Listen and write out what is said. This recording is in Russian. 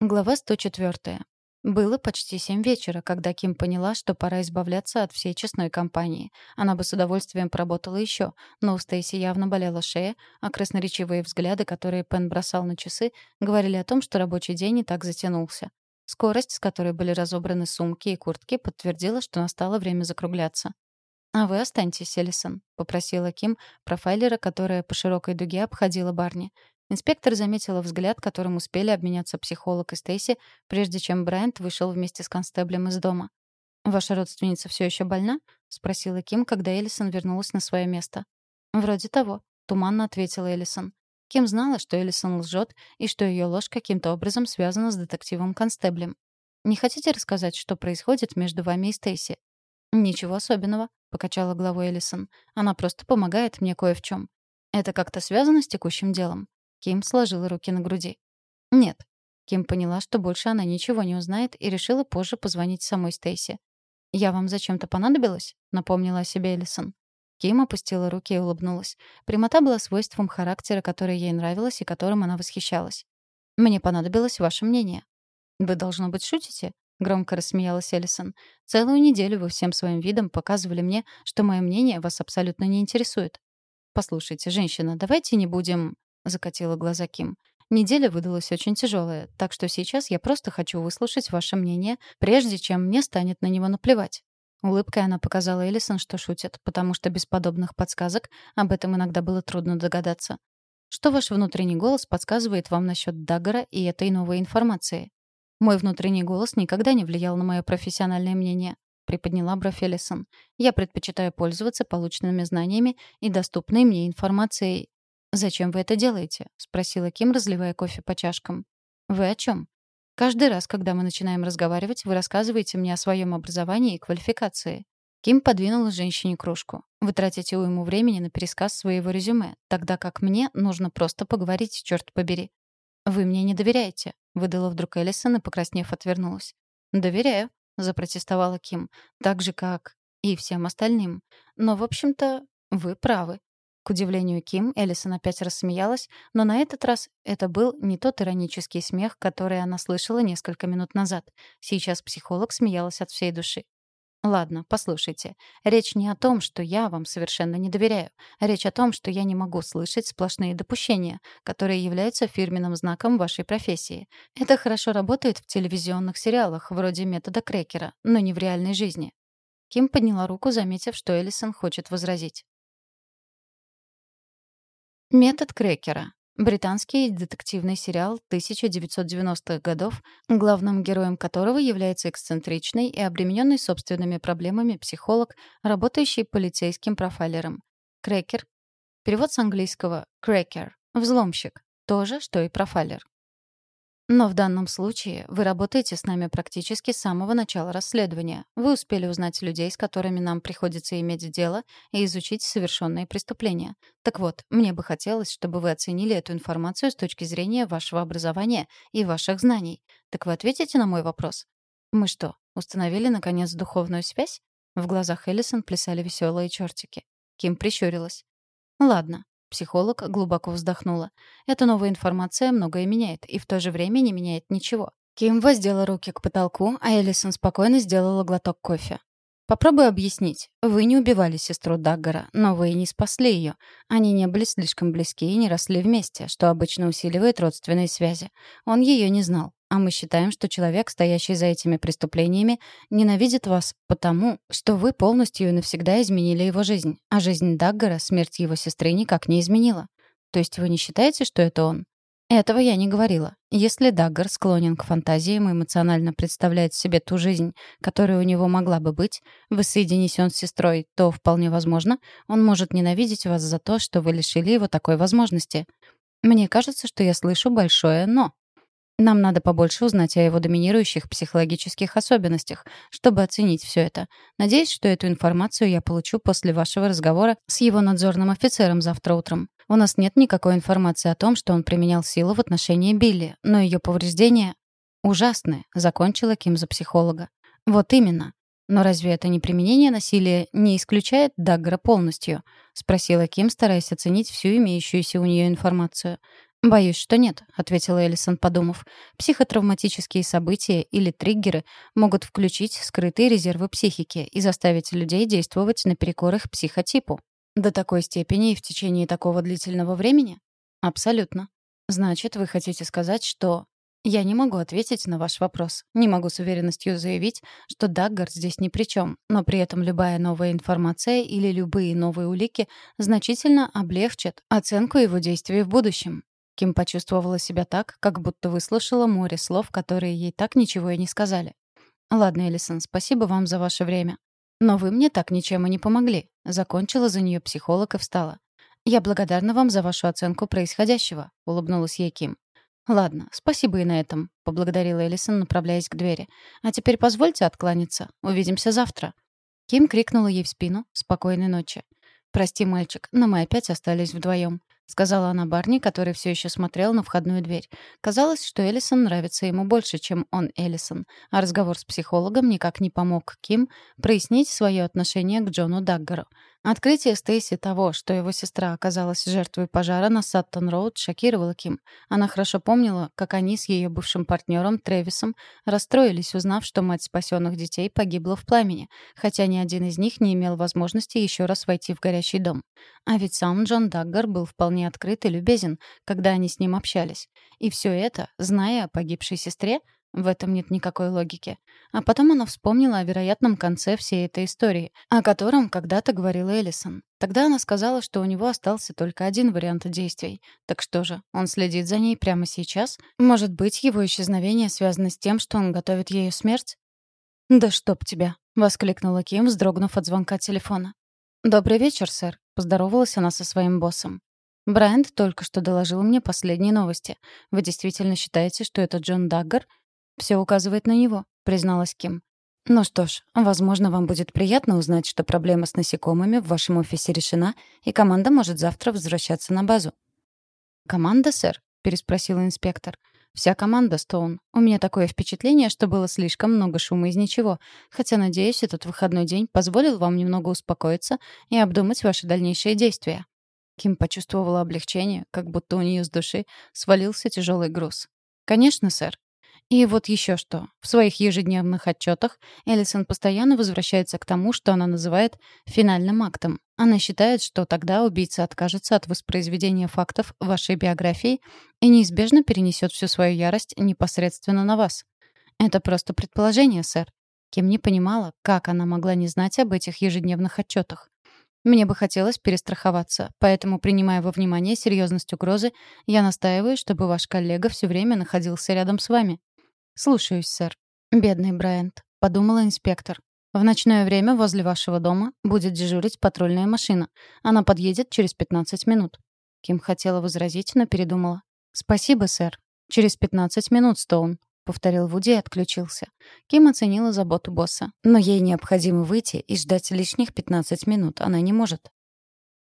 Глава 104. Было почти семь вечера, когда Ким поняла, что пора избавляться от всей честной компании. Она бы с удовольствием поработала еще, но у Стейси явно болела шея, а красноречивые взгляды, которые Пен бросал на часы, говорили о том, что рабочий день и так затянулся. Скорость, с которой были разобраны сумки и куртки, подтвердила, что настало время закругляться. «А вы останьтесь, Элисон», — попросила Ким, профайлера, которая по широкой дуге обходила Барни. Инспектор заметила взгляд, которым успели обменяться психолог и Стейси, прежде чем Брайант вышел вместе с констеблем из дома. «Ваша родственница все еще больна?» — спросила Ким, когда Элисон вернулась на свое место. «Вроде того», — туманно ответила Элисон. Ким знала, что Элисон лжет и что ее ложь каким-то образом связана с детективом-констеблем. «Не хотите рассказать, что происходит между вами и Стейси?» «Ничего особенного», — покачала головой Элисон. «Она просто помогает мне кое в чем. Это как-то связано с текущим делом?» Ким сложила руки на груди. «Нет». Ким поняла, что больше она ничего не узнает и решила позже позвонить самой Стейси. «Я вам зачем-то понадобилась?» — напомнила о себе Элисон. Ким опустила руки и улыбнулась. Прямота была свойством характера, которое ей нравилось и которым она восхищалась. «Мне понадобилось ваше мнение». «Вы, должно быть, шутите?» — громко рассмеялась Элисон. «Целую неделю вы всем своим видом показывали мне, что мое мнение вас абсолютно не интересует. Послушайте, женщина, давайте не будем...» закатила глаза Ким. Неделя выдалась очень тяжелая, так что сейчас я просто хочу выслушать ваше мнение, прежде чем мне станет на него наплевать. Улыбкой она показала Элисон, что шутит, потому что без подобных подсказок об этом иногда было трудно догадаться. Что ваш внутренний голос подсказывает вам насчет Даггера и этой новой информации? Мой внутренний голос никогда не влиял на мое профессиональное мнение, приподняла бровь Элисон. Я предпочитаю пользоваться полученными знаниями и доступной мне информацией «Зачем вы это делаете?» — спросила Ким, разливая кофе по чашкам. «Вы о чем?» «Каждый раз, когда мы начинаем разговаривать, вы рассказываете мне о своем образовании и квалификации». Ким подвинула женщине кружку. «Вы тратите уйму времени на пересказ своего резюме, тогда как мне нужно просто поговорить, черт побери». «Вы мне не доверяете», — выдала вдруг Элисон и, покраснев, отвернулась. «Доверяю», — запротестовала Ким. «Так же, как и всем остальным. Но, в общем-то, вы правы. К удивлению Ким, Элисон опять рассмеялась, но на этот раз это был не тот иронический смех, который она слышала несколько минут назад. Сейчас психолог смеялась от всей души. Ладно, послушайте. Речь не о том, что я вам совершенно не доверяю. Речь о том, что я не могу слышать сплошные допущения, которые являются фирменным знаком вашей профессии. Это хорошо работает в телевизионных сериалах, вроде метода Крекера, но не в реальной жизни. Ким подняла руку, заметив, что Элисон хочет возразить. Метод Крекера. Британский детективный сериал 1990-х годов, главным героем которого является эксцентричный и обремененный собственными проблемами психолог, работающий полицейским профайлером. Крекер. Перевод с английского «крекер» — взломщик. То же, что и профайлер. Но в данном случае вы работаете с нами практически с самого начала расследования. Вы успели узнать людей, с которыми нам приходится иметь дело, и изучить совершенные преступления. Так вот, мне бы хотелось, чтобы вы оценили эту информацию с точки зрения вашего образования и ваших знаний. Так вы ответите на мой вопрос? Мы что, установили, наконец, духовную связь? В глазах Эллисон плясали веселые чертики. Ким прищурилась. «Ладно, Психолог глубоко вздохнула. Эта новая информация многое меняет, и в то же время не меняет ничего. Ким воздела руки к потолку, а Элисон спокойно сделала глоток кофе. Попробую объяснить. Вы не убивали сестру Даггара, но вы и не спасли ее. Они не были слишком близки и не росли вместе, что обычно усиливает родственные связи. Он ее не знал. А мы считаем, что человек, стоящий за этими преступлениями, ненавидит вас потому, что вы полностью и навсегда изменили его жизнь. А жизнь Даггара смерть его сестры никак не изменила. То есть вы не считаете, что это он? Этого я не говорила. Если Даггар склонен к фантазиям и эмоционально представляет себе ту жизнь, которая у него могла бы быть, воссоединись он с сестрой, то, вполне возможно, он может ненавидеть вас за то, что вы лишили его такой возможности. Мне кажется, что я слышу большое «но». Нам надо побольше узнать о его доминирующих психологических особенностях, чтобы оценить все это. Надеюсь, что эту информацию я получу после вашего разговора с его надзорным офицером завтра утром. У нас нет никакой информации о том, что он применял силу в отношении Билли, но ее повреждения ужасны, закончила Ким за психолога. Вот именно. Но разве это не применение насилия не исключает Даггара полностью? спросила Ким, стараясь оценить всю имеющуюся у нее информацию. «Боюсь, что нет», — ответила Эллисон, подумав. «Психотравматические события или триггеры могут включить скрытые резервы психики и заставить людей действовать наперекор их психотипу. До такой степени и в течение такого длительного времени? Абсолютно. Значит, вы хотите сказать, что... Я не могу ответить на ваш вопрос. Не могу с уверенностью заявить, что Даггар здесь ни при чем, но при этом любая новая информация или любые новые улики значительно облегчат оценку его действий в будущем. Ким почувствовала себя так, как будто выслушала море слов, которые ей так ничего и не сказали. «Ладно, Элисон, спасибо вам за ваше время. Но вы мне так ничем и не помогли». Закончила за нее психолог и встала. «Я благодарна вам за вашу оценку происходящего», — улыбнулась ей Ким. «Ладно, спасибо и на этом», — поблагодарила Элисон, направляясь к двери. «А теперь позвольте откланяться. Увидимся завтра». Ким крикнула ей в спину «Спокойной ночи». «Прости, мальчик, но мы опять остались вдвоем. — сказала она Барни, который все еще смотрел на входную дверь. Казалось, что Эллисон нравится ему больше, чем он Эллисон, а разговор с психологом никак не помог Ким прояснить свое отношение к Джону Даггару. Открытие Стейси того, что его сестра оказалась жертвой пожара на Саттон-Роуд, шокировало Ким. Она хорошо помнила, как они с ее бывшим партнером Тревисом расстроились, узнав, что мать спасенных детей погибла в пламени, хотя ни один из них не имел возможности еще раз войти в горящий дом. А ведь сам Джон Даггар был вполне открыт и любезен, когда они с ним общались. И все это, зная о погибшей сестре, в этом нет никакой логики. А потом она вспомнила о вероятном конце всей этой истории, о котором когда-то говорила Эллисон. Тогда она сказала, что у него остался только один вариант действий. Так что же, он следит за ней прямо сейчас? Может быть, его исчезновение связано с тем, что он готовит ее смерть? «Да чтоб тебя!» — воскликнула Ким, вздрогнув от звонка телефона. «Добрый вечер, сэр», — поздоровалась она со своим боссом. Брайант только что доложил мне последние новости. Вы действительно считаете, что это Джон Даггар «Все указывает на него», — призналась Ким. «Ну что ж, возможно, вам будет приятно узнать, что проблема с насекомыми в вашем офисе решена, и команда может завтра возвращаться на базу». «Команда, сэр?» — переспросил инспектор. «Вся команда, Стоун. У меня такое впечатление, что было слишком много шума из ничего. Хотя, надеюсь, этот выходной день позволил вам немного успокоиться и обдумать ваши дальнейшие действия». Ким почувствовала облегчение, как будто у нее с души свалился тяжелый груз. «Конечно, сэр. И вот еще что. В своих ежедневных отчетах Эллисон постоянно возвращается к тому, что она называет «финальным актом». Она считает, что тогда убийца откажется от воспроизведения фактов вашей биографии и неизбежно перенесет всю свою ярость непосредственно на вас. Это просто предположение, сэр. Кем не понимала, как она могла не знать об этих ежедневных отчетах. Мне бы хотелось перестраховаться, поэтому, принимая во внимание серьезность угрозы, я настаиваю, чтобы ваш коллега все время находился рядом с вами. «Слушаюсь, сэр». «Бедный Брайант», — подумала инспектор. «В ночное время возле вашего дома будет дежурить патрульная машина. Она подъедет через 15 минут». Ким хотела возразить, но передумала. «Спасибо, сэр. Через 15 минут, Стоун», — повторил Вуди и отключился. Ким оценила заботу босса. Но ей необходимо выйти и ждать лишних 15 минут. Она не может.